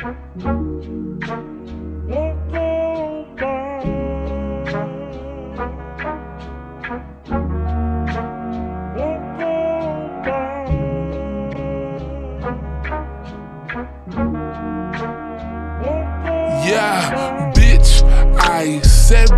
Yeah, bitch, I said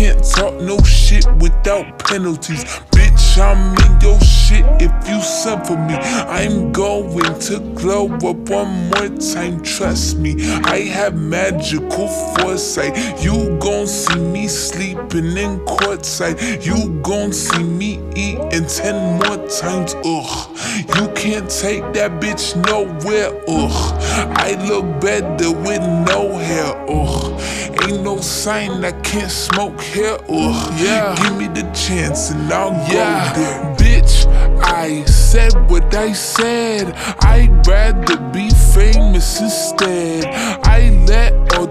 can't talk no shit without penalties. Bitch, I'm in your shit if you suffer for me. I'm going to glow up one more time, trust me. I have magical foresight. You gon' see me sleeping in courtside. You gon' see me eating ten more times, ugh. You can't take that bitch nowhere, ugh. I look better with no hair, ugh. Ain't no sign I can't smoke here, ugh. Yeah, give me the chance and I'll Yeah. go there. Bitch, I said what I said. I'd rather be famous instead. I let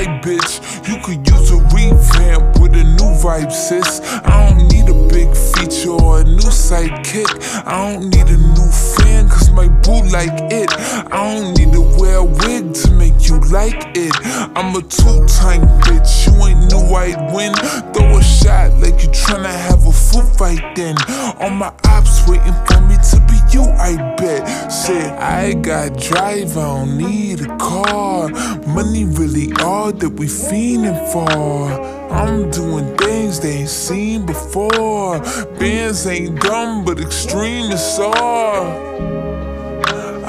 Try, bitch. You could use a revamp with a new vibe, sis. I don't need a big feature or a new sidekick. I don't need a new fan, cause my boo like it. I don't need to wear a wig to make you like it. I'm a two time bitch. You ain't knew I'd win. Throw a shot like you tryna have a foot fight then. All my ops waiting for me I got drive, I don't need a car. Money really all that we fiending for. I'm doing things they ain't seen before. Bands ain't dumb, but extreme is all.